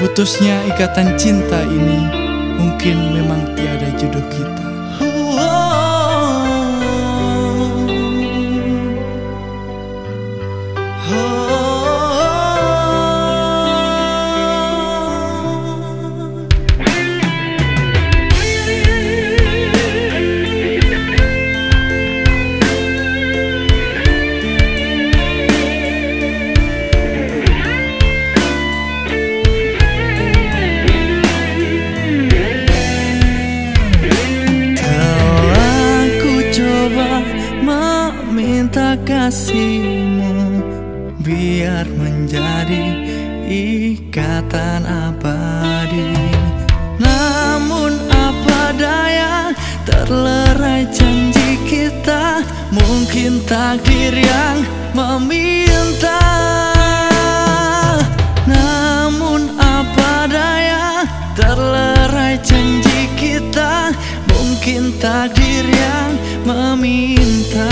Putusnya ikatan cinta ini mungkin memang tiada jodoh kita. Kasihmu Biar menjadi ikatan abadi. Namun apa daya terlerai janji kita? Mungkin takdir yang meminta. Namun apa daya terlerai janji kita? Mungkin takdir yang meminta